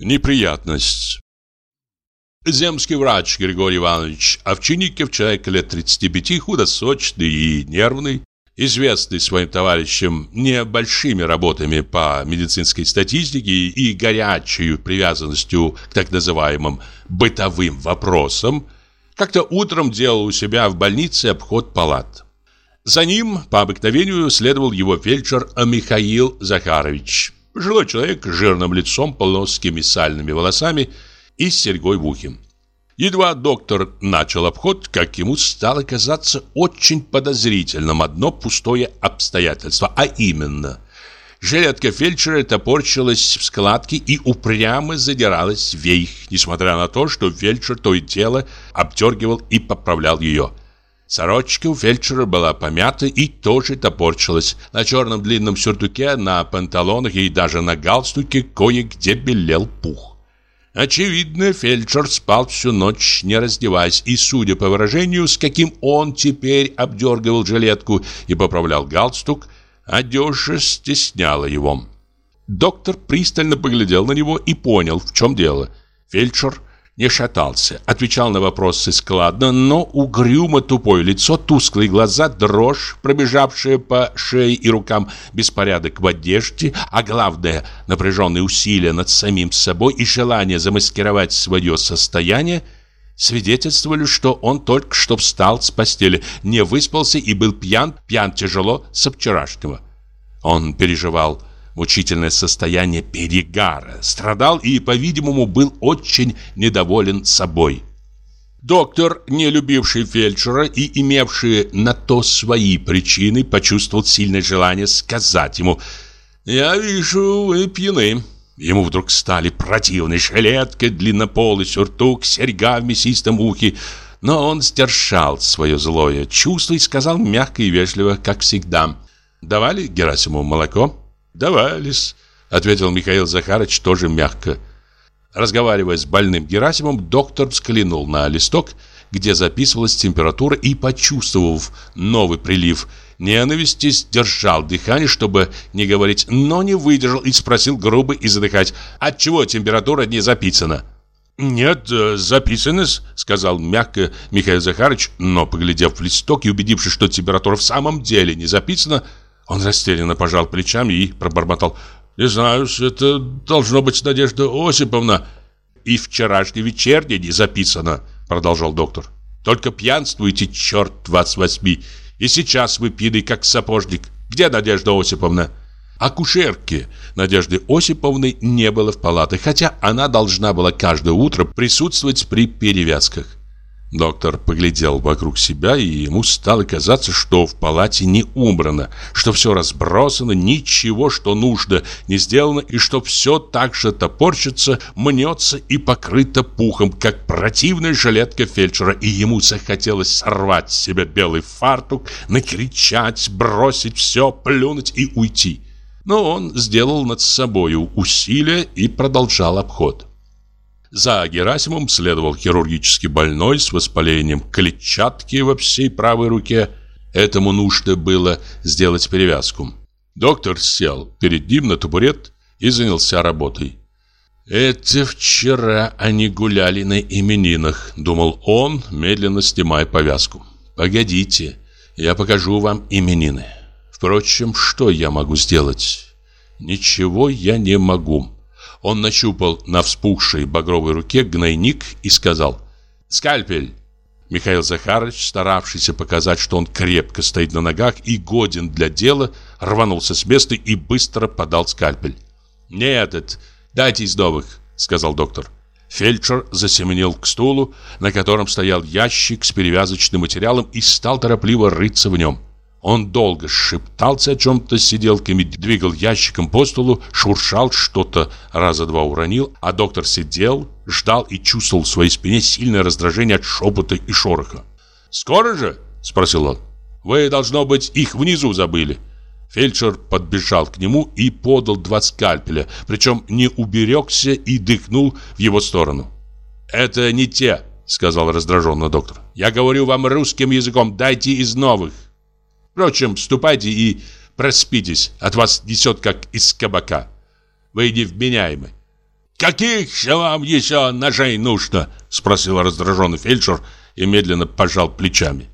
Неприятность. Земский врач Григорий Иванович Овчинников, человек лет 35, худосочный и нервный, известный своим товарищам небольшими работами по медицинской статистике и горячей привязанностью к так называемым бытовым вопросам, как-то утром делал у себя в больнице обход палат. За ним по обыкновению следовал его фельдшер Михаил Захарович. Пожилой человек с жирным лицом, плоскими сальными волосами и с серьгой в ухе. Едва доктор начал обход, как ему стало казаться очень подозрительным одно пустое обстоятельство, а именно – Жилетка фельдшера топорчилась в складке и упрямо задиралась вверх, несмотря на то, что фельдшер то и дело обдергивал и поправлял ее. Сорочка у фельдшера была помята и тоже топорчилась. На черном длинном сюртуке, на панталонах и даже на галстуке кое-где белел пух. Очевидно, фельдшер спал всю ночь, не раздеваясь, и, судя по выражению, с каким он теперь обдергивал жилетку и поправлял галстук, одежда стесняла его. Доктор пристально поглядел на него и понял, в чем дело. Фельдшер не шатался, отвечал на вопросы складно, но угрюмо тупое лицо, тусклые глаза, дрожь, пробежавшая по шее и рукам, беспорядок в одежде, а главное, напряженные усилия над самим собой и желание замаскировать свое состояние, свидетельствовали, что он только что встал с постели, не выспался и был пьян, пьян тяжело со вчерашнего. Он переживал мучительное состояние перегара, страдал и, по-видимому, был очень недоволен собой. Доктор, не любивший фельдшера и имевший на то свои причины, почувствовал сильное желание сказать ему «Я вижу, вы пьяны». Ему вдруг стали противны жилетка, длиннополый сюртук, серьга в мясистом ухе. Но он сдержал свое злое чувство и сказал мягко и вежливо, как всегда. «Давали Герасиму молоко?» «Давались», — ответил Михаил Захарович тоже мягко. Разговаривая с больным Герасимом, доктор взглянул на листок, где записывалась температура и, почувствовав новый прилив ненависти, сдержал дыхание, чтобы не говорить, но не выдержал и спросил грубо и задыхать, отчего температура не записана. «Нет, э, записано сказал мягко Михаил Захарович, но, поглядев в листок и убедившись, что температура в самом деле не записана, он растерянно пожал плечами и пробормотал. «Не знаю, это должно быть Надежда Осиповна». «И вчерашний вечерний не записано», — продолжал доктор. «Только пьянствуете, черт вас возьми. И сейчас вы пили, как сапожник. Где Надежда Осиповна?» Акушерки Надежды Осиповны не было в палате, хотя она должна была каждое утро присутствовать при перевязках. Доктор поглядел вокруг себя, и ему стало казаться, что в палате не убрано, что все разбросано, ничего, что нужно, не сделано, и что все так же топорчится, мнется и покрыто пухом, как противная жилетка фельдшера, и ему захотелось сорвать с себя белый фартук, накричать, бросить все, плюнуть и уйти. Но он сделал над собою усилие и продолжал обход. За Герасимом следовал хирургически больной с воспалением клетчатки во всей правой руке. Этому нужно было сделать перевязку. Доктор сел перед ним на табурет и занялся работой. «Это вчера они гуляли на именинах», — думал он, медленно снимая повязку. «Погодите, я покажу вам именины. Впрочем, что я могу сделать? Ничего я не могу». Он нащупал на вспухшей багровой руке гнойник и сказал «Скальпель!». Михаил Захарович, старавшийся показать, что он крепко стоит на ногах и годен для дела, рванулся с места и быстро подал скальпель. «Не этот, дайте из новых», — сказал доктор. Фельдшер засеменил к стулу, на котором стоял ящик с перевязочным материалом и стал торопливо рыться в нем. Он долго шептался о чем-то с сиделками, двигал ящиком по столу, шуршал что-то, раза два уронил, а доктор сидел, ждал и чувствовал в своей спине сильное раздражение от шепота и шороха. «Скоро же?» – спросил он. «Вы, должно быть, их внизу забыли». Фельдшер подбежал к нему и подал два скальпеля, причем не уберегся и дыхнул в его сторону. «Это не те», — сказал раздраженно доктор. «Я говорю вам русским языком, дайте из новых». Впрочем, ступайте и проспитесь, от вас несет как из кабака. Вы невменяемы. «Каких же вам еще ножей нужно?» Спросил раздраженный фельдшер и медленно пожал плечами.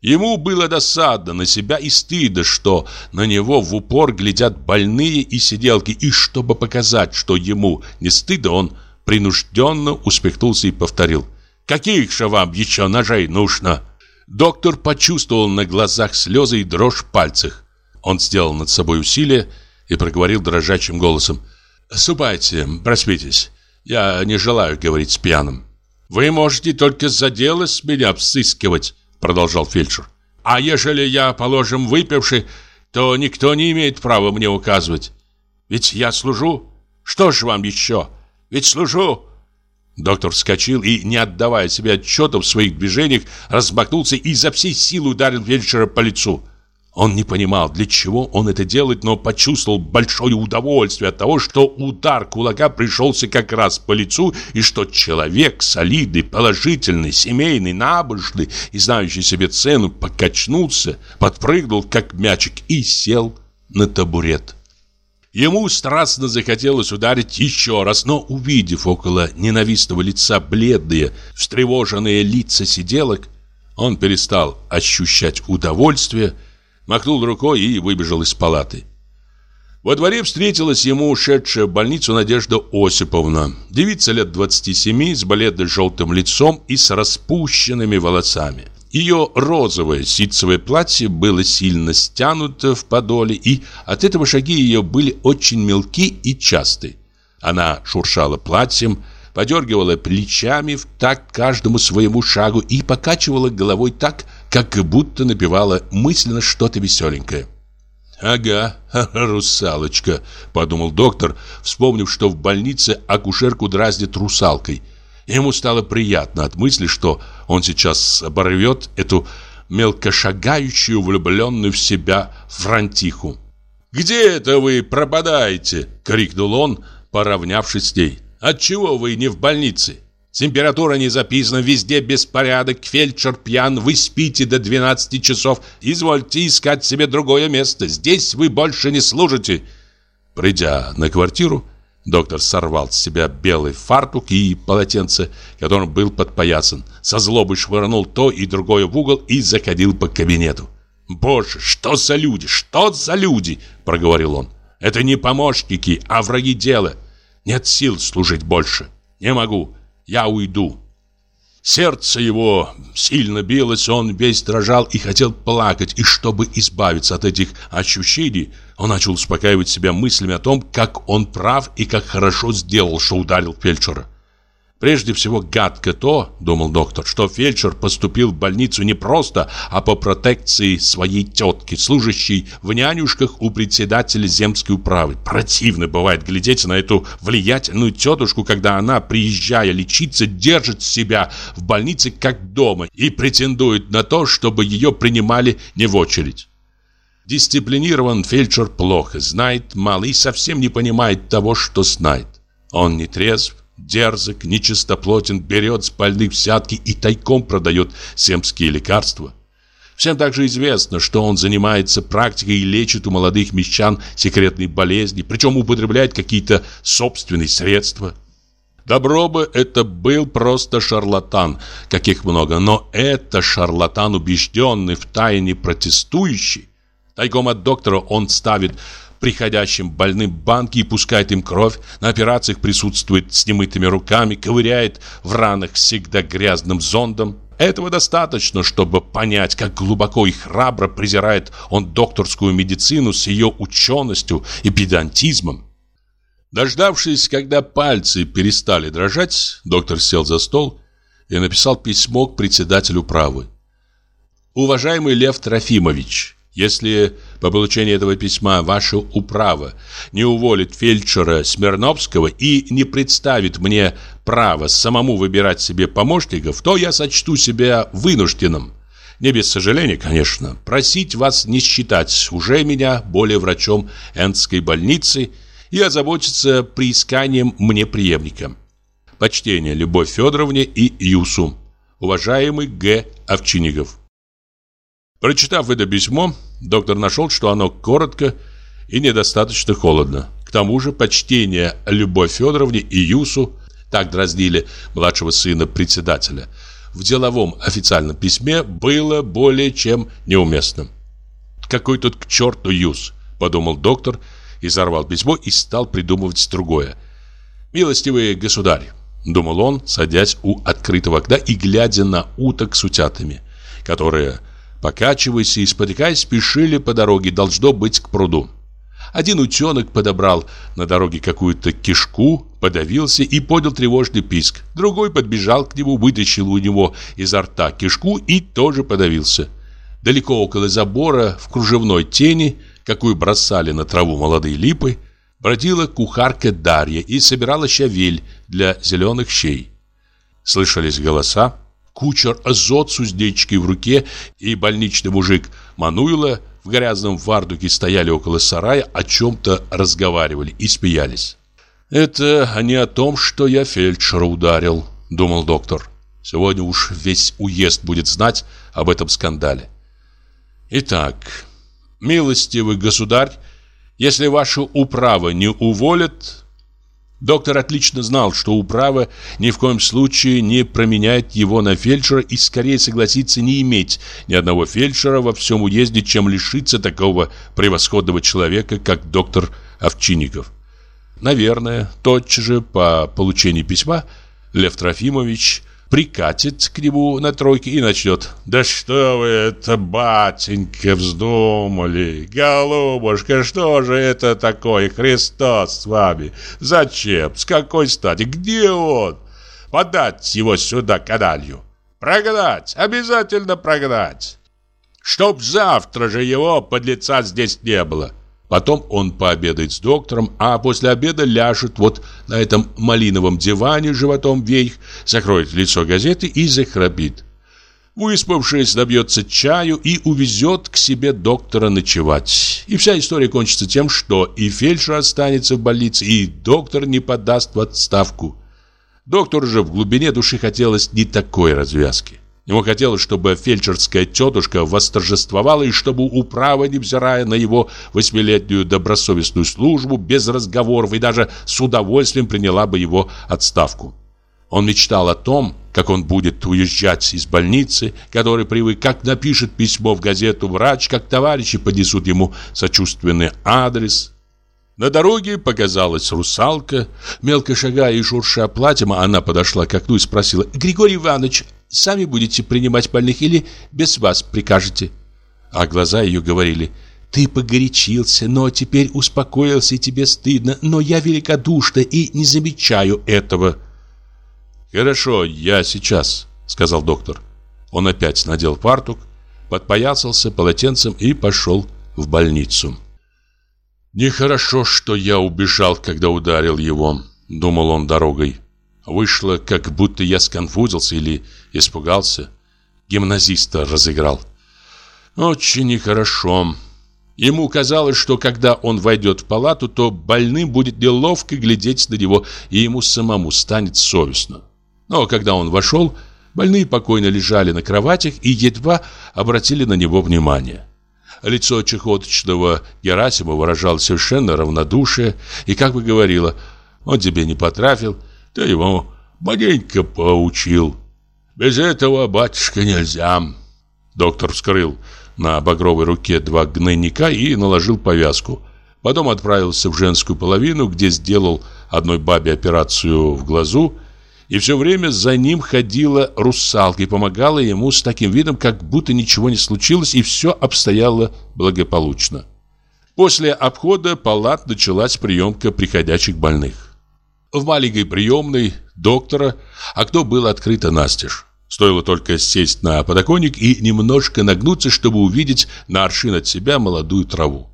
Ему было досадно на себя и стыдно, что на него в упор глядят больные и сиделки, и чтобы показать, что ему не стыдно, он принужденно успехнулся и повторил. «Каких же вам еще ножей нужно?» Доктор почувствовал на глазах слезы и дрожь в пальцах. Он сделал над собой усилие и проговорил дрожащим голосом. «Ступайте, проспитесь. Я не желаю говорить с пьяным». «Вы можете только за дело с меня взыскивать», продолжал фельдшер. «А ежели я, положим, выпивший, то никто не имеет права мне указывать. Ведь я служу. Что ж вам еще? Ведь служу». Доктор вскочил и, не отдавая себе отчета в своих движениях, размахнулся и изо всей силы ударил фельдшера по лицу. Он не понимал, для чего он это делает, но почувствовал большое удовольствие от того, что удар кулака пришелся как раз по лицу, и что человек солидный, положительный, семейный, набожный и знающий себе цену покачнулся, подпрыгнул, как мячик, и сел на табурет. Ему страстно захотелось ударить еще раз, но увидев около ненавистного лица бледные, встревоженные лица сиделок, он перестал ощущать удовольствие махнул рукой и выбежал из палаты. Во дворе встретилась ему ушедшая в больницу Надежда Осиповна. Девица лет 27 с бледно-желтым лицом и с распущенными волосами. Ее розовое ситцевое платье было сильно стянуто в подоле, и от этого шаги ее были очень мелки и часты. Она шуршала платьем, подергивала плечами в такт каждому своему шагу и покачивала головой так, как будто напевала мысленно что-то веселенькое. «Ага, русалочка», — подумал доктор, вспомнив, что в больнице акушерку дразнит русалкой. Ему стало приятно от мысли, что он сейчас оборвет эту мелкошагающую, влюбленную в себя франтиху. «Где это вы пропадаете?» — крикнул он, поравнявшись с ней. «Отчего вы не в больнице?» Температура не записана, везде беспорядок, фельдшер пьян, вы спите до 12 часов. Извольте искать себе другое место, здесь вы больше не служите. Придя на квартиру, доктор сорвал с себя белый фартук и полотенце, которым был подпоясан. Со злобой швырнул то и другое в угол и заходил по кабинету. «Боже, что за люди, что за люди!» – проговорил он. «Это не помощники, а враги дела. Нет сил служить больше. Не могу я уйду. Сердце его сильно билось, он весь дрожал и хотел плакать, и чтобы избавиться от этих ощущений, он начал успокаивать себя мыслями о том, как он прав и как хорошо сделал, что ударил фельдшера. Прежде всего гадко то, думал доктор, что фельдшер поступил в больницу не просто, а по протекции своей тетки, служащей в нянюшках у председателя земской управы. Противно бывает глядеть на эту влиятельную тетушку, когда она, приезжая лечиться, держит себя в больнице как дома и претендует на то, чтобы ее принимали не в очередь. Дисциплинирован фельдшер плохо, знает мало и совсем не понимает того, что знает. Он не трезв, дерзок, нечистоплотен, берет с больных взятки и тайком продает семские лекарства. Всем также известно, что он занимается практикой и лечит у молодых мещан секретные болезни, причем употребляет какие-то собственные средства. Добро бы это был просто шарлатан, каких много, но это шарлатан убежденный, в тайне протестующий. Тайком от доктора он ставит приходящим больным банки и пускает им кровь, на операциях присутствует с немытыми руками, ковыряет в ранах всегда грязным зондом. Этого достаточно, чтобы понять, как глубоко и храбро презирает он докторскую медицину с ее ученостью и педантизмом. Дождавшись, когда пальцы перестали дрожать, доктор сел за стол и написал письмо к председателю правы. «Уважаемый Лев Трофимович, если по получении этого письма ваша управа не уволит фельдшера Смирновского и не представит мне право самому выбирать себе помощников, то я сочту себя вынужденным, не без сожаления, конечно, просить вас не считать уже меня более врачом Энской больницы и озаботиться приисканием мне преемника. Почтение Любовь Федоровне и Юсу. Уважаемый Г. Овчинников. Прочитав это письмо, доктор нашел, что оно коротко и недостаточно холодно. К тому же почтение Любовь Федоровне и Юсу, так дразнили младшего сына председателя, в деловом официальном письме было более чем неуместным. «Какой тут к черту Юс?» – подумал доктор, изорвал письмо и стал придумывать другое. «Милостивый государь», – думал он, садясь у открытого окна и глядя на уток с утятами, которые, покачиваясь и спотыкаясь, спешили по дороге, должно быть, к пруду. Один утенок подобрал на дороге какую-то кишку, подавился и поднял тревожный писк. Другой подбежал к нему, вытащил у него изо рта кишку и тоже подавился. Далеко около забора, в кружевной тени, какую бросали на траву молодые липы, бродила кухарка Дарья и собирала щавель для зеленых щей. Слышались голоса. Кучер Азот с уздечкой в руке и больничный мужик Мануила в грязном фартуке стояли около сарая, о чем-то разговаривали и смеялись. «Это не о том, что я фельдшера ударил», — думал доктор. «Сегодня уж весь уезд будет знать об этом скандале». «Итак, милостивый государь, если вашу управу не уволят, Доктор отлично знал, что управа ни в коем случае не променяет его на фельдшера и скорее согласится не иметь ни одного фельдшера во всем уезде, чем лишиться такого превосходного человека, как доктор Овчинников. Наверное, тотчас же по получении письма Лев Трофимович прикатит к нему на тройке и начнет. «Да что вы это, батенька, вздумали? Голубушка, что же это такое? Христос с вами? Зачем? С какой стати? Где он? Подать его сюда, каналью. Прогнать, обязательно прогнать. Чтоб завтра же его подлеца здесь не было». Потом он пообедает с доктором, а после обеда ляжет вот на этом малиновом диване животом вверх, закроет лицо газеты и захрапит. Выспавшись, добьется чаю и увезет к себе доктора ночевать. И вся история кончится тем, что и фельдшер останется в больнице, и доктор не подаст в отставку. Доктору же в глубине души хотелось не такой развязки. Ему хотелось, чтобы фельдшерская тетушка восторжествовала и чтобы управа, невзирая на его восьмилетнюю добросовестную службу, без разговоров и даже с удовольствием приняла бы его отставку. Он мечтал о том, как он будет уезжать из больницы, который привык, как напишет письмо в газету врач, как товарищи поднесут ему сочувственный адрес. На дороге показалась русалка. Мелко шагая и шурша платьем, она подошла к окну и спросила, «Григорий Иванович, Сами будете принимать больных или без вас прикажете?» А глаза ее говорили «Ты погорячился, но теперь успокоился и тебе стыдно, но я великодушна и не замечаю этого». «Хорошо, я сейчас», — сказал доктор. Он опять надел фартук, подпоясался полотенцем и пошел в больницу. «Нехорошо, что я убежал, когда ударил его», — думал он дорогой. Вышло, как будто я сконфузился или испугался. Гимназиста разыграл. Очень нехорошо. Ему казалось, что когда он войдет в палату, то больным будет неловко глядеть на него, и ему самому станет совестно. Но когда он вошел, больные покойно лежали на кроватях и едва обратили на него внимание. Лицо чехоточного Герасима выражало совершенно равнодушие и как бы говорило «Он тебе не потрафил, ты его маленько поучил. Без этого, батюшка, нельзя. Доктор вскрыл на багровой руке два гнойника и наложил повязку. Потом отправился в женскую половину, где сделал одной бабе операцию в глазу, и все время за ним ходила русалка и помогала ему с таким видом, как будто ничего не случилось и все обстояло благополучно. После обхода палат началась приемка приходящих больных. В маленькой приемной доктора окно было открыто настежь. Стоило только сесть на подоконник и немножко нагнуться, чтобы увидеть на аршин от себя молодую траву.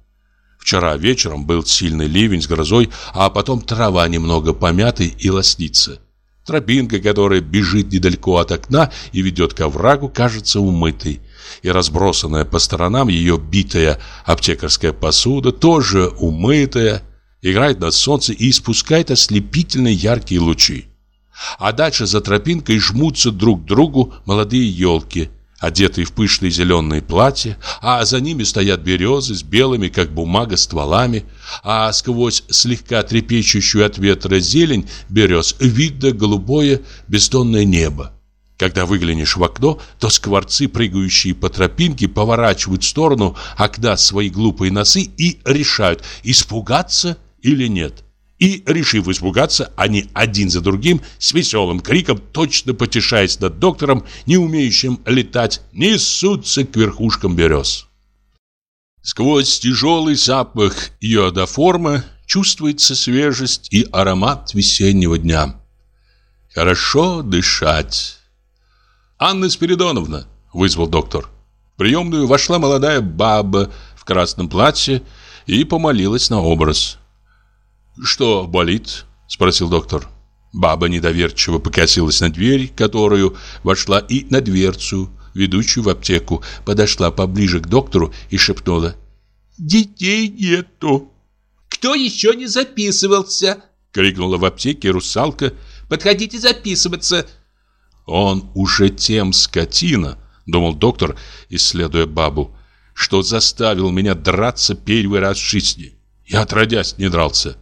Вчера вечером был сильный ливень с грозой, а потом трава немного помятой и лоснится. Тропинка, которая бежит недалеко от окна и ведет к оврагу, кажется умытой. И разбросанная по сторонам ее битая аптекарская посуда, тоже умытая, играет на солнце и испускает ослепительно яркие лучи. А дальше за тропинкой жмутся друг к другу молодые елки. одетые в пышные зеленые платья, а за ними стоят березы с белыми, как бумага, стволами, а сквозь слегка трепещущую от ветра зелень берез видно голубое бездонное небо. Когда выглянешь в окно, то скворцы, прыгающие по тропинке, поворачивают в сторону окна свои глупые носы и решают, испугаться или нет. И, решив испугаться, они один за другим с веселым криком, точно потешаясь над доктором, не умеющим летать, несутся к верхушкам берез. Сквозь тяжелый запах йодоформа чувствуется свежесть и аромат весеннего дня. Хорошо дышать. «Анна Спиридоновна!» – вызвал доктор. В приемную вошла молодая баба в красном платье и помолилась на образ. «Что болит?» – спросил доктор. Баба недоверчиво покосилась на дверь, которую вошла, и на дверцу, ведущую в аптеку, подошла поближе к доктору и шепнула. «Детей нету». «Кто еще не записывался?» — крикнула в аптеке русалка. «Подходите записываться». «Он уже тем скотина», — думал доктор, исследуя бабу, «что заставил меня драться первый раз в жизни. Я отродясь не дрался».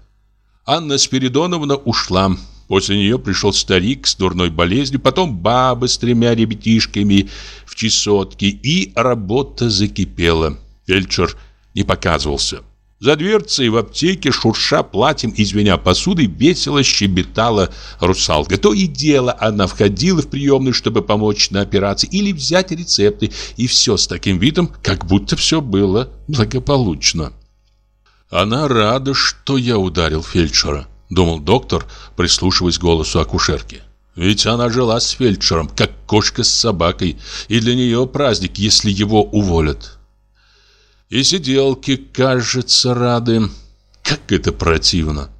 Анна Спиридоновна ушла. После нее пришел старик с дурной болезнью, потом баба с тремя ребятишками в чесотке, и работа закипела. Фельдшер не показывался. За дверцей в аптеке, шурша платьем и звеня посудой, весело щебетала русалка. То и дело она входила в приемную, чтобы помочь на операции или взять рецепты, и все с таким видом, как будто все было благополучно. Она рада, что я ударил фельдшера, думал доктор, прислушиваясь к голосу акушерки. Ведь она жила с фельдшером, как кошка с собакой, и для нее праздник, если его уволят. И сиделки, кажется, рады. Как это противно.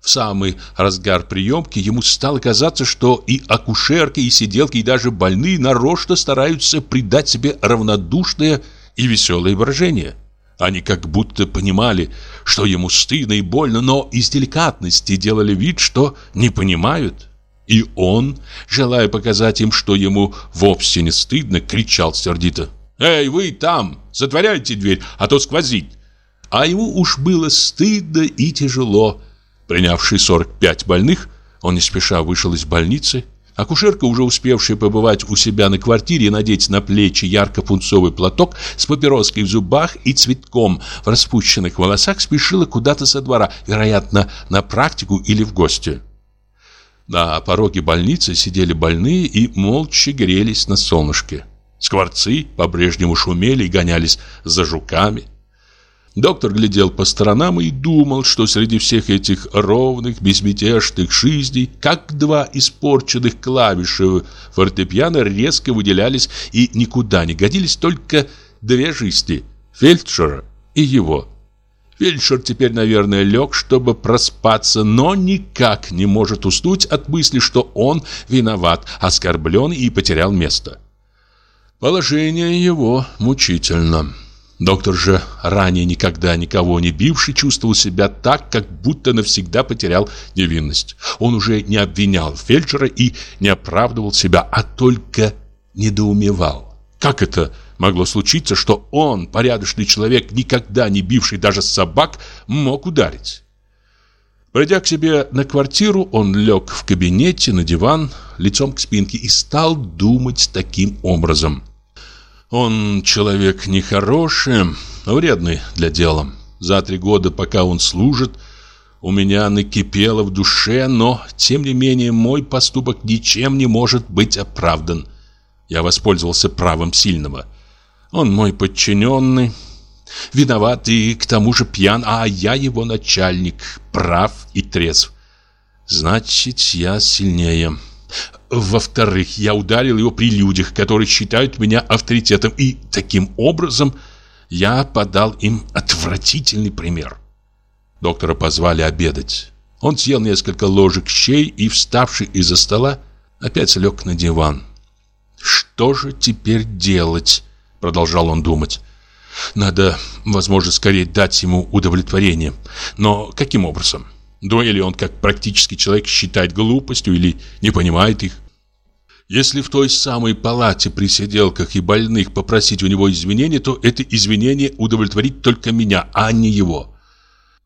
В самый разгар приемки ему стало казаться, что и акушерки, и сиделки, и даже больные нарочно стараются придать себе равнодушное и веселое выражение. Они как будто понимали, что ему стыдно и больно, но из деликатности делали вид, что не понимают. И он, желая показать им, что ему вовсе не стыдно, кричал сердито. «Эй, вы там! Затворяйте дверь, а то сквозит!» А ему уж было стыдно и тяжело. Принявший 45 больных, он не спеша вышел из больницы, Акушерка, уже успевшая побывать у себя на квартире и надеть на плечи ярко-пунцовый платок с папироской в зубах и цветком в распущенных волосах, спешила куда-то со двора, вероятно, на практику или в гости. На пороге больницы сидели больные и молча грелись на солнышке. Скворцы по-прежнему шумели и гонялись за жуками. Доктор глядел по сторонам и думал, что среди всех этих ровных, безмятежных жизней, как два испорченных клавиши фортепиано резко выделялись и никуда не годились только две жизни – фельдшера и его. Фельдшер теперь, наверное, лег, чтобы проспаться, но никак не может уснуть от мысли, что он виноват, оскорблен и потерял место. Положение его мучительно. Доктор же, ранее никогда никого не бивший, чувствовал себя так, как будто навсегда потерял невинность. Он уже не обвинял фельдшера и не оправдывал себя, а только недоумевал. Как это могло случиться, что он, порядочный человек, никогда не бивший даже собак, мог ударить? Пройдя к себе на квартиру, он лег в кабинете на диван, лицом к спинке и стал думать таким образом – он человек нехороший, вредный для дела. За три года, пока он служит, у меня накипело в душе, но, тем не менее, мой поступок ничем не может быть оправдан. Я воспользовался правом сильного. Он мой подчиненный, виноват и к тому же пьян, а я его начальник, прав и трезв. Значит, я сильнее. Во-вторых, я ударил его при людях, которые считают меня авторитетом, и таким образом я подал им отвратительный пример. Доктора позвали обедать. Он съел несколько ложек щей и, вставший из-за стола, опять лег на диван. «Что же теперь делать?» — продолжал он думать. «Надо, возможно, скорее дать ему удовлетворение. Но каким образом?» Дуэли он как практический человек считает глупостью или не понимает их. Если в той самой палате при сиделках и больных попросить у него извинения, то это извинение удовлетворит только меня, а не его.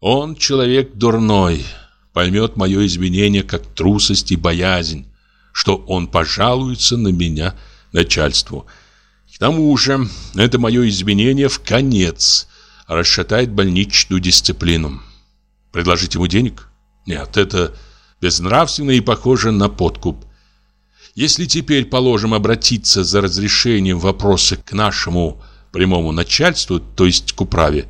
Он человек дурной, поймет мое извинение как трусость и боязнь, что он пожалуется на меня начальству. К тому же, это мое извинение в конец расшатает больничную дисциплину. Предложить ему денег? Нет, это безнравственно и похоже на подкуп. Если теперь, положим, обратиться за разрешением вопроса к нашему прямому начальству, то есть к управе,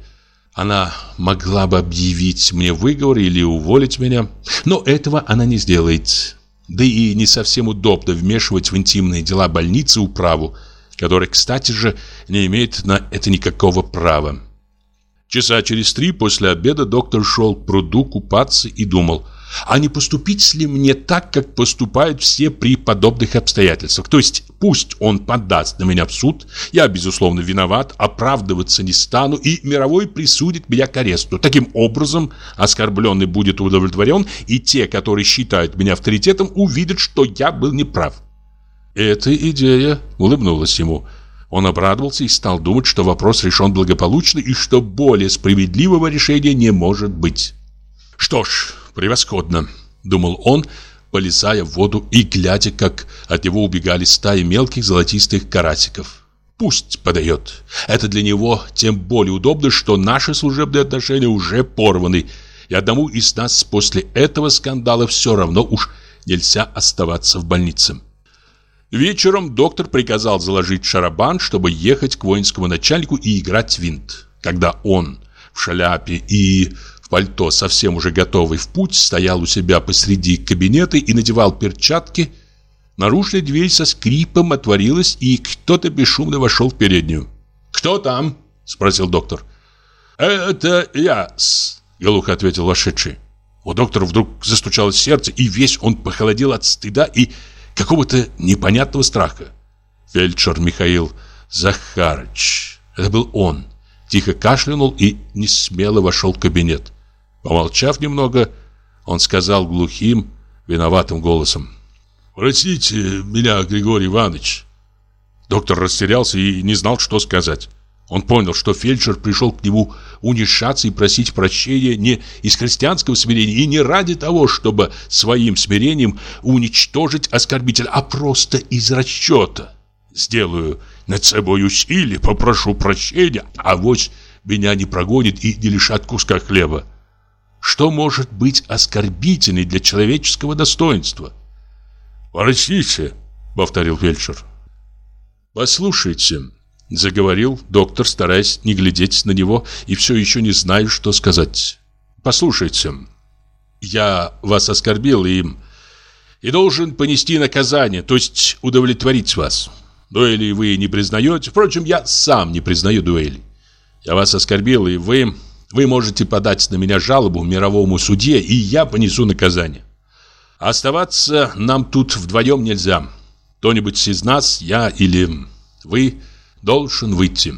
она могла бы объявить мне выговор или уволить меня, но этого она не сделает. Да и не совсем удобно вмешивать в интимные дела больницы управу, которая, кстати же, не имеет на это никакого права. Часа через три после обеда доктор шел к пруду купаться и думал, а не поступить ли мне так, как поступают все при подобных обстоятельствах. То есть пусть он подаст на меня в суд, я, безусловно, виноват, оправдываться не стану, и мировой присудит меня к аресту. Таким образом, оскорбленный будет удовлетворен, и те, которые считают меня авторитетом, увидят, что я был неправ. Эта идея улыбнулась ему. Он обрадовался и стал думать, что вопрос решен благополучно и что более справедливого решения не может быть. Что ж, превосходно, думал он, полезая в воду и глядя, как от него убегали стаи мелких золотистых карасиков. Пусть подает. Это для него тем более удобно, что наши служебные отношения уже порваны, и одному из нас после этого скандала все равно уж нельзя оставаться в больнице. Вечером доктор приказал заложить шарабан, чтобы ехать к воинскому начальнику и играть винт. Когда он в шляпе и в пальто, совсем уже готовый в путь, стоял у себя посреди кабинета и надевал перчатки, наружная дверь со скрипом отворилась, и кто-то бесшумно вошел в переднюю. «Кто там?» – спросил доктор. «Это я-с», – глухо ответил вошедший. У доктора вдруг застучалось сердце, и весь он похолодел от стыда и какого-то непонятного страха. Фельдшер Михаил Захарыч. Это был он. Тихо кашлянул и не смело вошел в кабинет. Помолчав немного, он сказал глухим, виноватым голосом. «Простите меня, Григорий Иванович». Доктор растерялся и не знал, что сказать. Он понял, что фельдшер пришел к нему унижаться и просить прощения не из христианского смирения и не ради того, чтобы своим смирением уничтожить оскорбителя, а просто из расчета. «Сделаю над собой усилие, попрошу прощения, а вот меня не прогонит и не лишат куска хлеба». Что может быть оскорбительней для человеческого достоинства? «Простите», — повторил фельдшер. «Послушайте», — заговорил доктор, стараясь не глядеть на него и все еще не знаю, что сказать. «Послушайте, я вас оскорбил и... и должен понести наказание, то есть удовлетворить вас. Дуэли вы не признаете, впрочем, я сам не признаю дуэли. Я вас оскорбил, и вы вы можете подать на меня жалобу мировому суде, и я понесу наказание. Оставаться нам тут вдвоем нельзя. Кто-нибудь из нас, я или вы, должен выйти.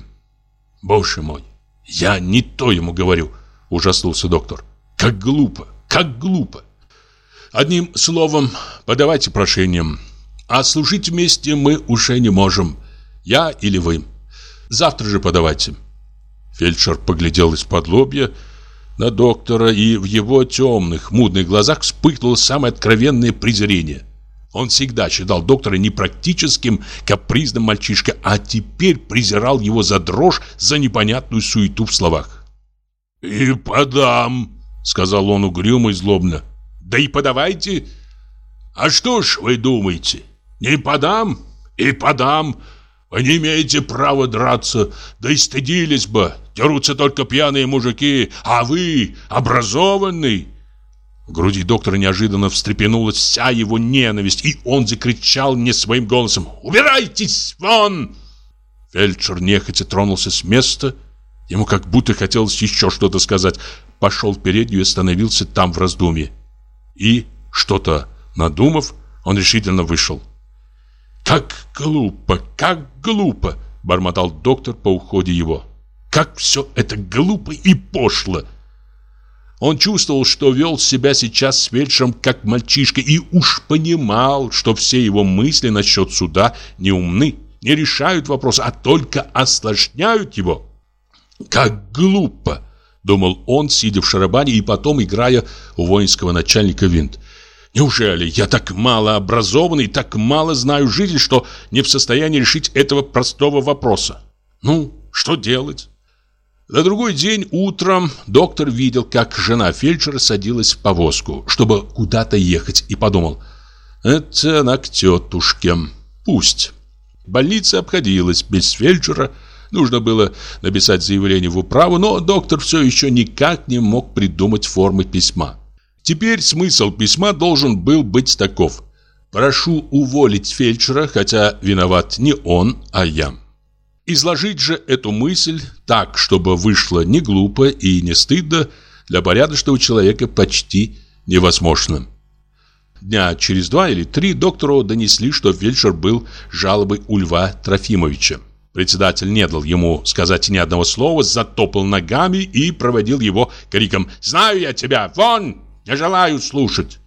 Боже мой, я не то ему говорю, ужаснулся доктор. Как глупо, как глупо. Одним словом, подавайте прошение. А служить вместе мы уже не можем. Я или вы. Завтра же подавайте. Фельдшер поглядел из-под лобья на доктора, и в его темных, мудных глазах вспыхнуло самое откровенное презрение. Он всегда считал доктора непрактическим, капризным мальчишкой, а теперь презирал его за дрожь, за непонятную суету в словах. «И подам», — сказал он угрюмо и злобно. «Да и подавайте». «А что ж вы думаете? Не подам и подам. Вы не имеете права драться, да и стыдились бы. Дерутся только пьяные мужики, а вы образованный. В груди доктора неожиданно встрепенулась вся его ненависть, и он закричал не своим голосом «Убирайтесь вон!» Фельдшер нехотя тронулся с места, ему как будто хотелось еще что-то сказать, пошел в переднюю и остановился там в раздумье. И, что-то надумав, он решительно вышел. «Как глупо, как глупо!» – бормотал доктор по уходе его. Как все это глупо и пошло! Он чувствовал, что вел себя сейчас с фельдшером как мальчишка и уж понимал, что все его мысли насчет суда не умны, не решают вопрос, а только осложняют его. «Как глупо!» — думал он, сидя в шарабане и потом играя у воинского начальника винт. «Неужели я так мало образованный, так мало знаю жизнь, что не в состоянии решить этого простого вопроса? Ну, что делать?» На другой день утром доктор видел, как жена фельдшера садилась в повозку, чтобы куда-то ехать, и подумал, «Это она к тетушке, пусть». Больница обходилась без фельдшера, нужно было написать заявление в управу, но доктор все еще никак не мог придумать формы письма. Теперь смысл письма должен был быть таков. «Прошу уволить фельдшера, хотя виноват не он, а я». Изложить же эту мысль так, чтобы вышло не глупо и не стыдно, для порядочного человека почти невозможно. Дня через два или три доктору донесли, что фельдшер был жалобой у Льва Трофимовича. Председатель не дал ему сказать ни одного слова, затопал ногами и проводил его криком «Знаю я тебя! Вон! Не желаю слушать!»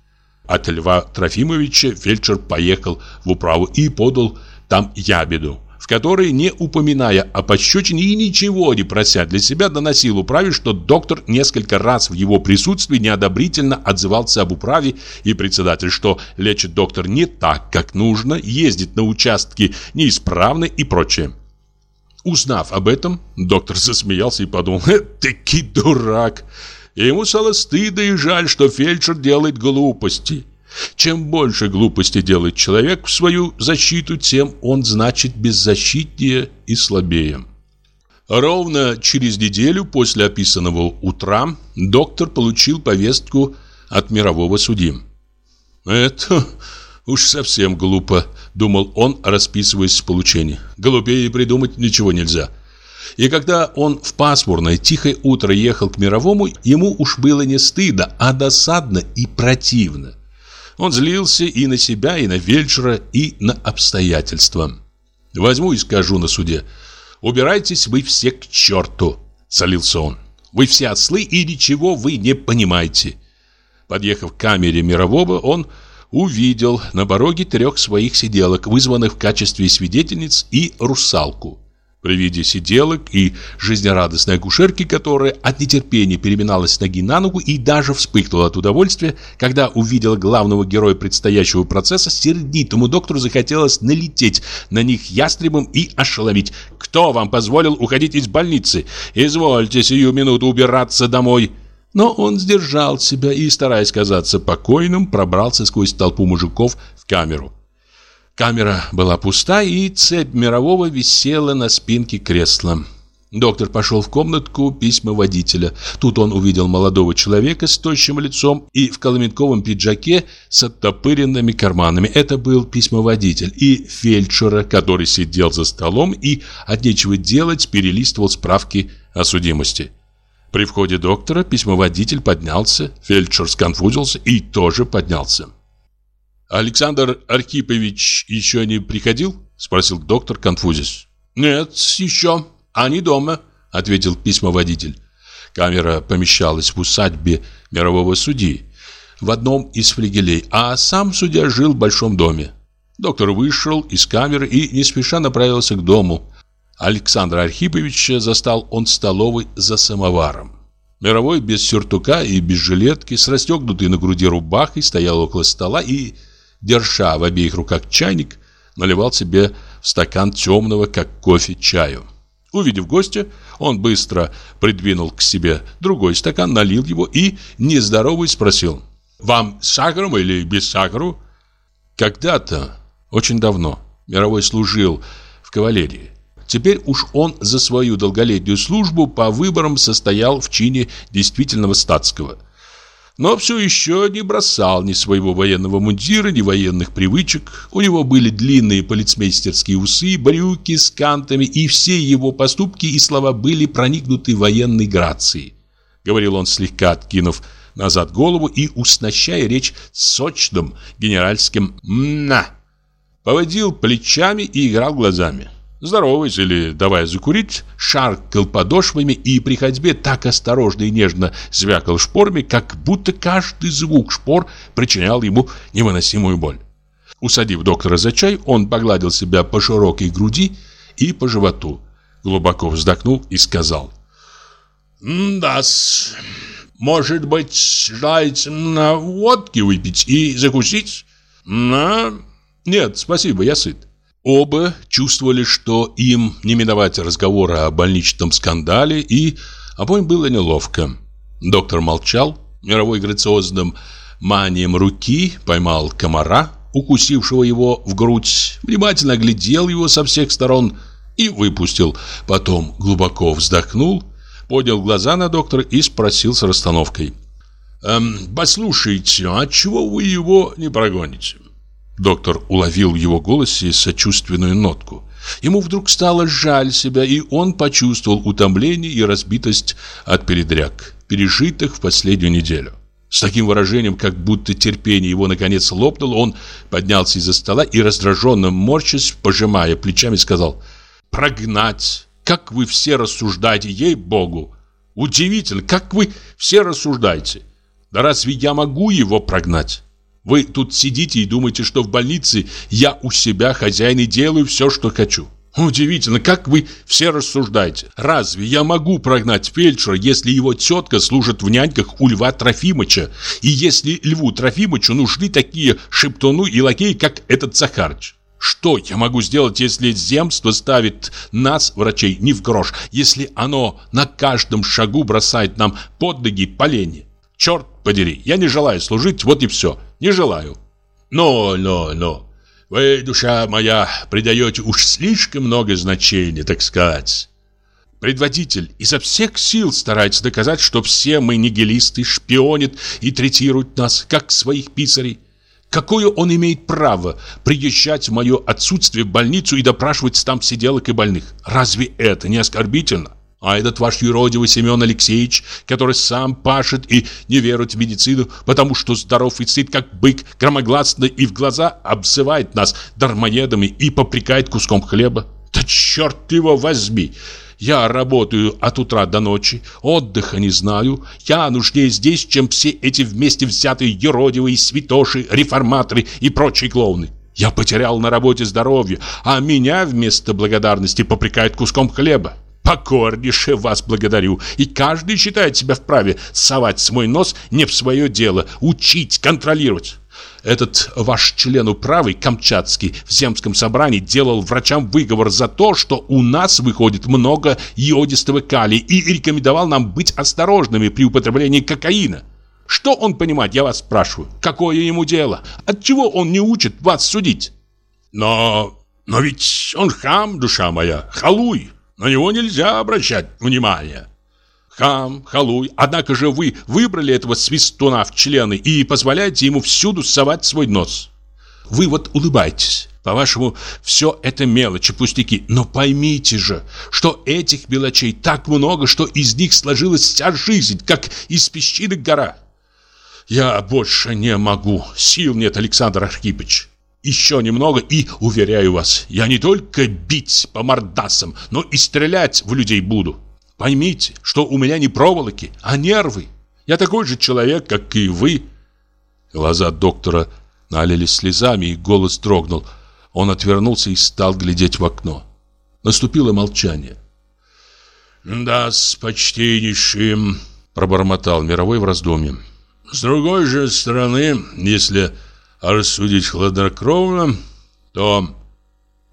От Льва Трофимовича фельдшер поехал в управу и подал там ябеду который, не упоминая о пощечине и ничего не прося для себя, доносил управе, что доктор несколько раз в его присутствии неодобрительно отзывался об управе и председатель, что лечит доктор не так, как нужно, ездит на участки неисправно и прочее. Узнав об этом, доктор засмеялся и подумал, «Таки дурак!» Ему стало стыдно и жаль, что фельдшер делает глупости. Чем больше глупости делает человек в свою защиту, тем он, значит, беззащитнее и слабее. Ровно через неделю после описанного утра доктор получил повестку от мирового судьи. «Это уж совсем глупо», — думал он, расписываясь в получении. «Глупее придумать ничего нельзя». И когда он в пасмурное тихое утро ехал к мировому, ему уж было не стыдно, а досадно и противно. Он злился и на себя, и на фельдшера, и на обстоятельства. «Возьму и скажу на суде. Убирайтесь вы все к черту!» – солился он. «Вы все ослы, и ничего вы не понимаете!» Подъехав к камере мирового, он увидел на пороге трех своих сиделок, вызванных в качестве свидетельниц, и русалку. При виде сиделок и жизнерадостной акушерки, которая от нетерпения переминалась с ноги на ногу и даже вспыхнула от удовольствия, когда увидела главного героя предстоящего процесса, сердитому доктору захотелось налететь на них ястребом и ошеломить. «Кто вам позволил уходить из больницы? Извольте сию минуту убираться домой!» Но он сдержал себя и, стараясь казаться покойным, пробрался сквозь толпу мужиков в камеру. Камера была пуста, и цепь мирового висела на спинке кресла. Доктор пошел в комнатку письма водителя. Тут он увидел молодого человека с тощим лицом и в коломенковом пиджаке с оттопыренными карманами. Это был письмоводитель и фельдшера, который сидел за столом и от нечего делать перелистывал справки о судимости. При входе доктора письмоводитель поднялся, фельдшер сконфузился и тоже поднялся. «Александр Архипович еще не приходил?» – спросил доктор, конфузис. «Нет, еще. Они дома», – ответил письмоводитель. Камера помещалась в усадьбе мирового судьи в одном из флигелей, а сам судья жил в большом доме. Доктор вышел из камеры и не спеша направился к дому. Александра Архиповича застал он в столовой за самоваром. Мировой без сюртука и без жилетки, с расстегнутой на груди рубахой, стоял около стола и держа в обеих руках чайник, наливал себе в стакан темного, как кофе, чаю. Увидев гостя, он быстро придвинул к себе другой стакан, налил его и, нездоровый, спросил «Вам с сахаром или без сахара?» Когда-то, очень давно, Мировой служил в кавалерии. Теперь уж он за свою долголетнюю службу по выборам состоял в чине действительного статского – но все еще не бросал ни своего военного мундира, ни военных привычек. У него были длинные полицмейстерские усы, брюки с кантами, и все его поступки и слова были проникнуты военной грацией. Говорил он слегка откинув назад голову и уснащая речь сочным генеральским «мна». Поводил плечами и играл глазами. Здороваясь или давая закурить, шаркал подошвами и при ходьбе так осторожно и нежно звякал шпорами, как будто каждый звук шпор причинял ему невыносимую боль. Усадив доктора за чай, он погладил себя по широкой груди и по животу, глубоко вздохнул и сказал «Да-с, может быть, желаете на водки выпить и закусить?» «На...» «Нет, спасибо, я сыт». Оба чувствовали, что им не миновать разговора о больничном скандале, и обоим было неловко. Доктор молчал, мировой грациозным манием руки поймал комара, укусившего его в грудь, внимательно оглядел его со всех сторон и выпустил. Потом глубоко вздохнул, поднял глаза на доктора и спросил с расстановкой. «Эм, «Послушайте, а чего вы его не прогоните?» Доктор уловил в его голосе сочувственную нотку. Ему вдруг стало жаль себя, и он почувствовал утомление и разбитость от передряг, пережитых в последнюю неделю. С таким выражением, как будто терпение его наконец лопнуло, он поднялся из-за стола и, раздраженно морщась, пожимая плечами, сказал «Прогнать! Как вы все рассуждаете, ей-богу! Удивительно, как вы все рассуждаете! Да разве я могу его прогнать?» Вы тут сидите и думаете, что в больнице я у себя хозяин и делаю все, что хочу. Удивительно, как вы все рассуждаете. Разве я могу прогнать фельдшера, если его тетка служит в няньках у Льва Трофимыча, и если Льву Трофимычу нужны такие шептуны и лакеи, как этот Захарыч? Что я могу сделать, если земство ставит нас, врачей, не в грош, если оно на каждом шагу бросает нам под ноги поленья? Черт подери, я не желаю служить, вот и все, не желаю. Но, но, но, вы, душа моя, придаете уж слишком много значения, так сказать. Предводитель изо всех сил старается доказать, что все мы нигилисты, шпионят и третируют нас, как своих писарей. Какое он имеет право приезжать в мое отсутствие в больницу и допрашивать там сиделок и больных? Разве это не оскорбительно? А этот ваш юродивый Семен Алексеевич, который сам пашет и не верует в медицину, потому что здоров и сыт, как бык, громогласно и в глаза обзывает нас дармоедами и попрекает куском хлеба. Да черт его возьми! Я работаю от утра до ночи, отдыха не знаю. Я нужнее здесь, чем все эти вместе взятые юродивые святоши, реформаторы и прочие клоуны. Я потерял на работе здоровье, а меня вместо благодарности попрекают куском хлеба. Покорнейше вас благодарю. И каждый считает себя вправе совать свой нос не в свое дело, учить, контролировать. Этот ваш член управы, Камчатский, в земском собрании делал врачам выговор за то, что у нас выходит много йодистого калия и рекомендовал нам быть осторожными при употреблении кокаина. Что он понимает, я вас спрашиваю? Какое ему дело? Отчего он не учит вас судить? Но... но ведь он хам, душа моя, халуй. На него нельзя обращать внимание. Хам, халуй, однако же вы выбрали этого свистуна в члены и позволяете ему всюду совать свой нос. Вы вот улыбаетесь. По-вашему, все это мелочи, пустяки. Но поймите же, что этих мелочей так много, что из них сложилась вся жизнь, как из песчинок гора. Я больше не могу. Сил нет, Александр Архипович. Еще немного и, уверяю вас, я не только бить по мордасам, но и стрелять в людей буду. Поймите, что у меня не проволоки, а нервы. Я такой же человек, как и вы. Глаза доктора налились слезами, и голос дрогнул. Он отвернулся и стал глядеть в окно. Наступило молчание. «Да, с почтеннейшим», — пробормотал Мировой в раздумье. «С другой же стороны, если а рассудить хладнокровно, то...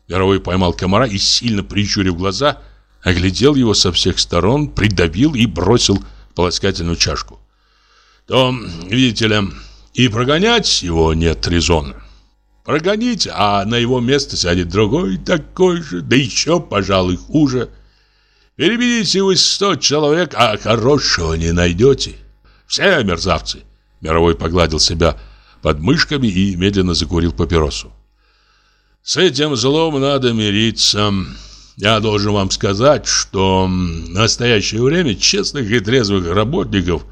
Горовой поймал комара и, сильно прищурив глаза, оглядел его со всех сторон, придавил и бросил полоскательную чашку. То, видите ли, и прогонять его нет резона. Прогоните, а на его место сядет другой такой же, да еще, пожалуй, хуже. Перебедите вы сто человек, а хорошего не найдете. Все мерзавцы. Мировой погладил себя под мышками и медленно закурил папиросу. С этим злом надо мириться. Я должен вам сказать, что в настоящее время честных и трезвых работников,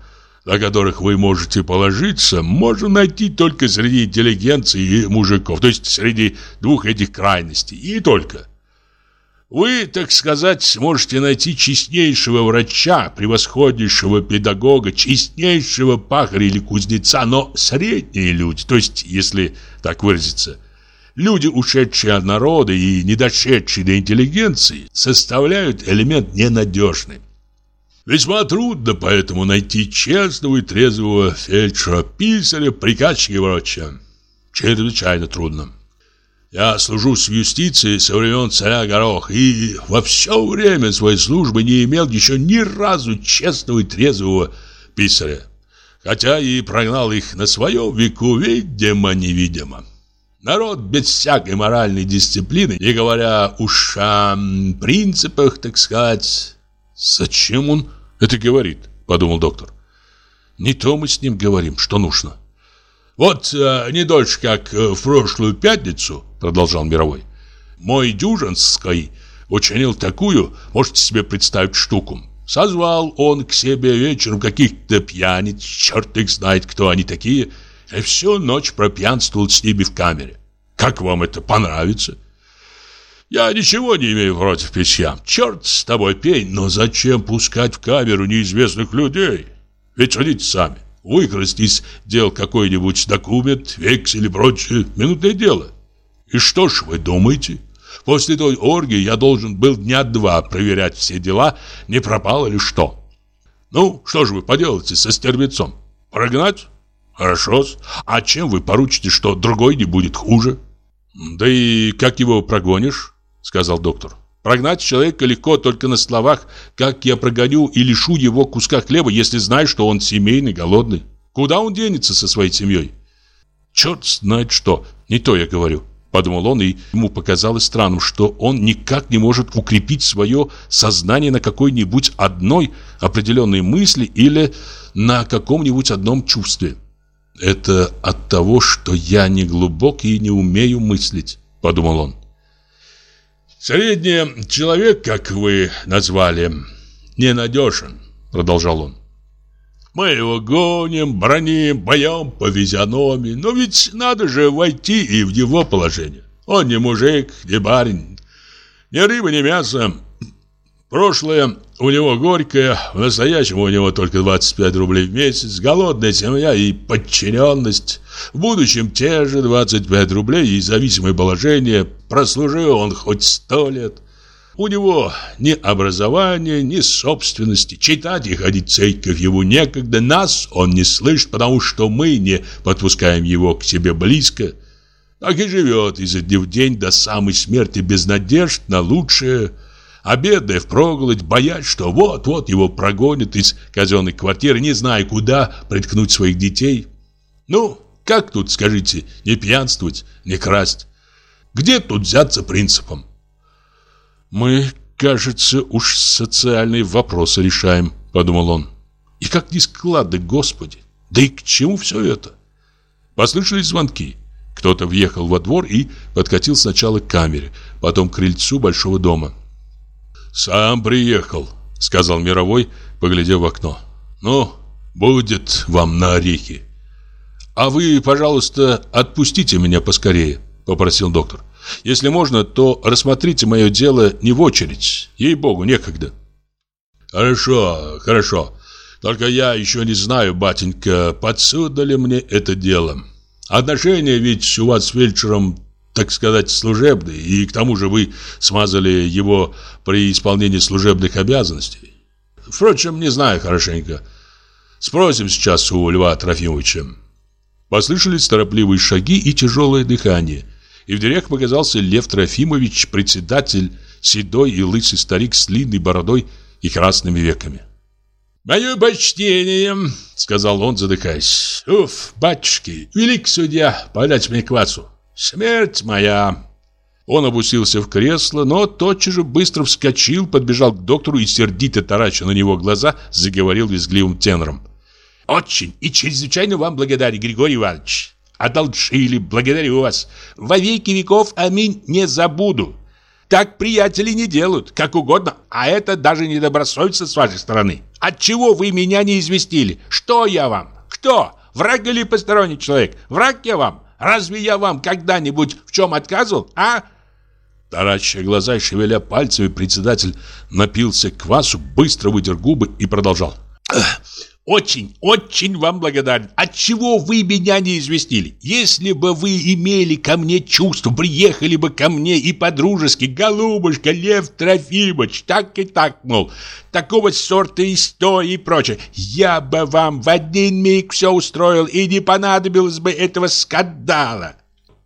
на которых вы можете положиться, можно найти только среди интеллигенции и мужиков, то есть среди двух этих крайностей, и только. Вы, так сказать, сможете найти честнейшего врача, превосходнейшего педагога, честнейшего пахаря или кузнеца, но средние люди, то есть, если так выразиться, люди, ушедшие от народа и не дошедшие до интеллигенции, составляют элемент ненадежный. Весьма трудно поэтому найти честного и трезвого фельдшера, писаря, приказчика врача. Чрезвычайно трудно. Я служу с юстицией со времен царя Горох и во все время своей службы не имел еще ни разу честного и трезвого писаря. Хотя и прогнал их на своем веку, видимо-невидимо. Народ без всякой моральной дисциплины, не говоря уж о принципах, так сказать. «Зачем он это говорит?» – подумал доктор. «Не то мы с ним говорим, что нужно». Вот э, не дольше, как э, в прошлую пятницу, продолжал Мировой, мой Дюжинский учинил такую, можете себе представить штуку. Созвал он к себе вечером каких-то пьяниц, черт их знает, кто они такие, и всю ночь пропьянствовал с ними в камере. Как вам это понравится? Я ничего не имею против питья. Черт с тобой пей, но зачем пускать в камеру неизвестных людей? Ведь судите сами выкрасть из дел какой-нибудь документ, вексель или прочее, минутное дело. И что ж вы думаете? После той оргии я должен был дня два проверять все дела, не пропало ли что. Ну, что же вы поделаете со стервецом? Прогнать? Хорошо. -с. А чем вы поручите, что другой не будет хуже? Да и как его прогонишь? Сказал доктор. Прогнать человека легко только на словах, как я прогоню и лишу его куска хлеба, если знаю, что он семейный, голодный. Куда он денется со своей семьей? Черт знает что, не то я говорю. Подумал он, и ему показалось странным, что он никак не может укрепить свое сознание на какой-нибудь одной определенной мысли или на каком-нибудь одном чувстве. «Это от того, что я не глубок и не умею мыслить», — подумал он. «Средний человек, как вы назвали, ненадежен», — продолжал он. «Мы его гоним, броним, боем по физиономии, но ведь надо же войти и в его положение. Он не мужик, не барин, ни рыба, ни мясо, Прошлое у него горькое, в настоящем у него только 25 рублей в месяц, голодная семья и подчиненность. В будущем те же 25 рублей и зависимое положение. Прослужил он хоть сто лет. У него ни образования, ни собственности. Читать и ходить в церковь его некогда. Нас он не слышит, потому что мы не подпускаем его к себе близко. Так и живет изо дня в день до самой смерти без надежд на лучшее – бедная впроголодь, боясь, что вот-вот его прогонят из казенной квартиры, не зная, куда приткнуть своих детей. Ну, как тут, скажите, не пьянствовать, не красть? Где тут взяться принципом? Мы, кажется, уж социальные вопросы решаем, подумал он. И как нескладно, Господи! Да и к чему все это? Послышались звонки. Кто-то въехал во двор и подкатил сначала к камере, потом к крыльцу большого дома. «Сам приехал», — сказал Мировой, поглядев в окно. «Ну, будет вам на орехи». «А вы, пожалуйста, отпустите меня поскорее», — попросил доктор. «Если можно, то рассмотрите мое дело не в очередь. Ей-богу, некогда». «Хорошо, хорошо. Только я еще не знаю, батенька, подсудно ли мне это дело. Отношения ведь у вас с фельдшером так сказать, служебный, и к тому же вы смазали его при исполнении служебных обязанностей. Впрочем, не знаю хорошенько. Спросим сейчас у Льва Трофимовича. Послышались торопливые шаги и тяжелое дыхание. И в дверях показался Лев Трофимович, председатель, седой и лысый старик с длинной бородой и красными веками. «Мое почтение», — сказал он, задыхаясь. «Уф, батюшки, велик судья, подать мне квасу. Смерть моя!» Он опустился в кресло, но тотчас же быстро вскочил, подбежал к доктору и, сердито тараща на него глаза, заговорил визгливым тенором. «Очень и чрезвычайно вам благодарен, Григорий Иванович. Одолжили, благодарю вас. Во веки веков, аминь, не забуду. Так приятели не делают, как угодно, а это даже недобросовестно с вашей стороны. Отчего вы меня не известили? Что я вам? Кто? Враг или посторонний человек? Враг я вам? Разве я вам когда-нибудь в чем отказывал, а? Таращая глаза и шевеля пальцами, председатель напился квасу, быстро вытер губы и продолжал. Очень, очень вам благодарен. Отчего вы меня не известили? Если бы вы имели ко мне чувство, приехали бы ко мне и по-дружески, голубушка Лев Трофимович, так и так, мол, такого сорта истории и прочее, я бы вам в один миг все устроил и не понадобилось бы этого скандала.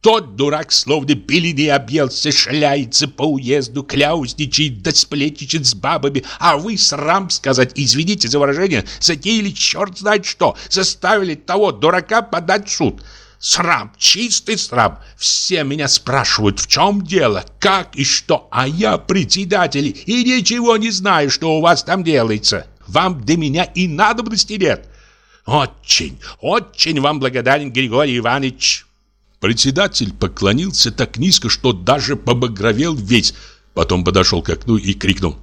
Тот дурак словно белины объелся, шляется по уезду, кляузничает да сплетничает с бабами, а вы, срам сказать, извините за выражение, затеяли черт знает что, заставили того дурака подать суд. Срам, чистый срам. Все меня спрашивают, в чем дело, как и что, а я председатель и ничего не знаю, что у вас там делается. Вам до меня и надобности нет. Очень, очень вам благодарен, Григорий Иванович. Председатель поклонился так низко, что даже побагровел весь. Потом подошел к окну и крикнул.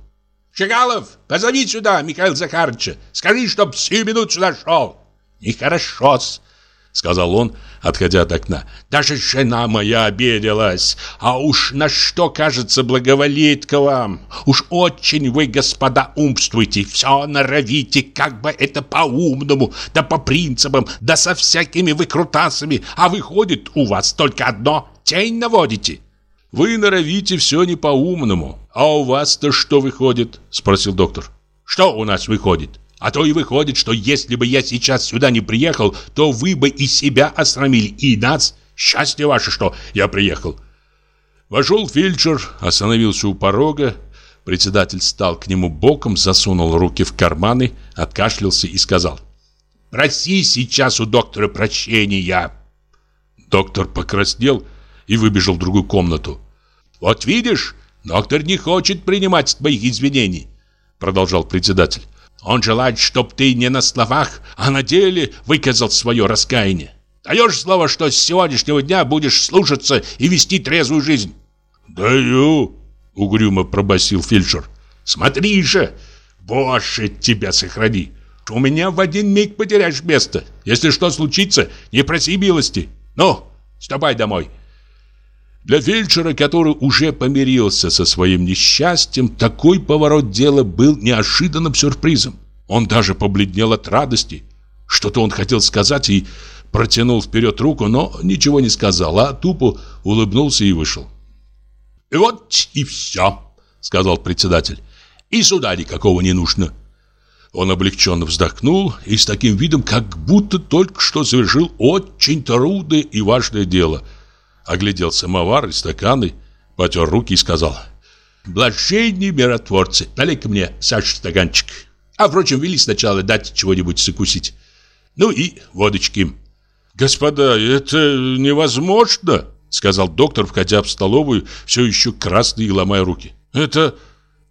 «Шигалов, позови сюда Михаил Захаровича. Скажи, чтоб сию минут сюда шел». «Нехорошо-с сказал он, отходя от окна. Даже жена моя обиделась. А уж на что, кажется, благоволит к вам. Уж очень вы, господа, умствуете, все норовите, как бы это по-умному, да по принципам, да со всякими выкрутасами, а выходит у вас только одно — тень наводите. Вы норовите все не по-умному. А у вас-то что выходит? Спросил доктор. Что у нас выходит? А то и выходит, что если бы я сейчас сюда не приехал, то вы бы и себя осрамили, и нас. Счастье ваше, что я приехал. Вошел фельдшер, остановился у порога. Председатель стал к нему боком, засунул руки в карманы, откашлялся и сказал. «Проси сейчас у доктора прощения». Доктор покраснел и выбежал в другую комнату. «Вот видишь, доктор не хочет принимать твоих извинений», продолжал председатель. Он желает, чтоб ты не на словах, а на деле выказал свое раскаяние. Даешь слово, что с сегодняшнего дня будешь слушаться и вести трезвую жизнь?» «Даю», — угрюмо пробасил фельдшер. «Смотри же, Боже, тебя сохрани! У меня в один миг потеряешь место. Если что случится, не проси милости. Ну, ступай домой». Для фельдшера, который уже помирился со своим несчастьем, такой поворот дела был неожиданным сюрпризом. Он даже побледнел от радости. Что-то он хотел сказать и протянул вперед руку, но ничего не сказал, а тупо улыбнулся и вышел. «И вот и все», — сказал председатель. «И сюда никакого не нужно». Он облегченно вздохнул и с таким видом, как будто только что совершил очень трудное и важное дело — оглядел самовар и стаканы, потер руки и сказал «Блаженные миротворцы, налей-ка мне, Саша, стаканчик. А, впрочем, вели сначала дать чего-нибудь закусить. Ну и водочки». «Господа, это невозможно!» Сказал доктор, входя в столовую, все еще красный и ломая руки. «Это...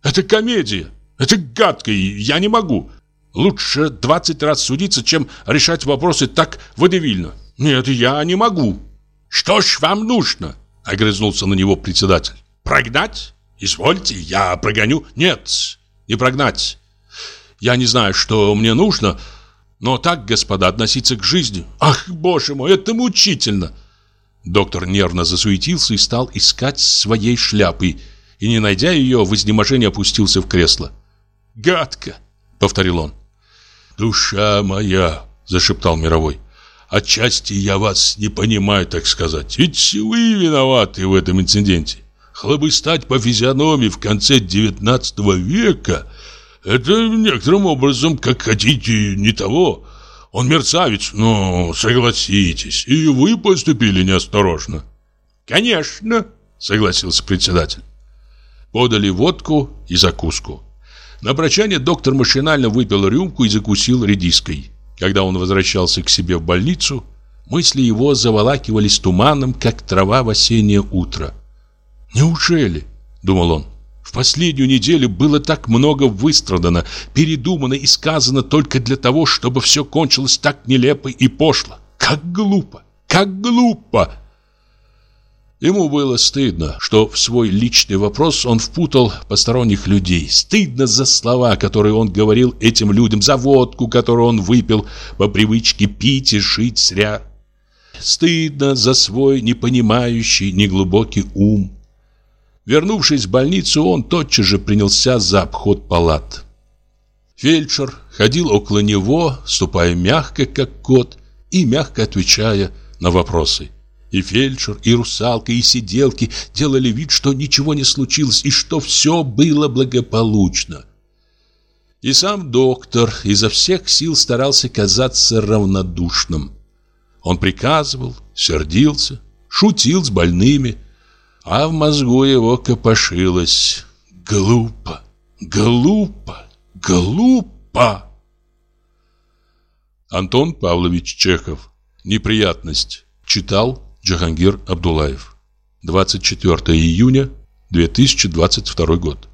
это комедия! Это гадко, я не могу! Лучше двадцать раз судиться, чем решать вопросы так водевильно. Нет, я не могу!» «Что ж вам нужно?» — огрызнулся на него председатель. «Прогнать? Извольте, я прогоню». «Нет, не прогнать. Я не знаю, что мне нужно, но так, господа, относиться к жизни... Ах, боже мой, это мучительно!» Доктор нервно засуетился и стал искать своей шляпы, и, не найдя ее, в изнеможении опустился в кресло. «Гадко!» — повторил он. «Душа моя!» — зашептал Мировой. Отчасти я вас не понимаю, так сказать. Ведь вы виноваты в этом инциденте. Хлобыстать по физиономии в конце 19 века – это некоторым образом, как хотите, не того. Он мерцавец, но согласитесь, и вы поступили неосторожно. Конечно, согласился председатель. Подали водку и закуску. На прощание доктор машинально выпил рюмку и закусил редиской. Когда он возвращался к себе в больницу, мысли его заволакивались туманом, как трава в осеннее утро. «Неужели?» – думал он. «В последнюю неделю было так много выстрадано, передумано и сказано только для того, чтобы все кончилось так нелепо и пошло. Как глупо! Как глупо!» Ему было стыдно, что в свой личный вопрос он впутал посторонних людей. Стыдно за слова, которые он говорил этим людям, за водку, которую он выпил по привычке пить и жить зря. Стыдно за свой непонимающий, неглубокий ум. Вернувшись в больницу, он тотчас же принялся за обход палат. Фельдшер ходил около него, ступая мягко, как кот, и мягко отвечая на вопросы. И фельдшер, и русалка, и сиделки делали вид, что ничего не случилось и что все было благополучно. И сам доктор изо всех сил старался казаться равнодушным. Он приказывал, сердился, шутил с больными, а в мозгу его копошилось «Глупо, глупо, глупо!» Антон Павлович Чехов «Неприятность» читал Джахангир Абдулаев. 24 июня 2022 год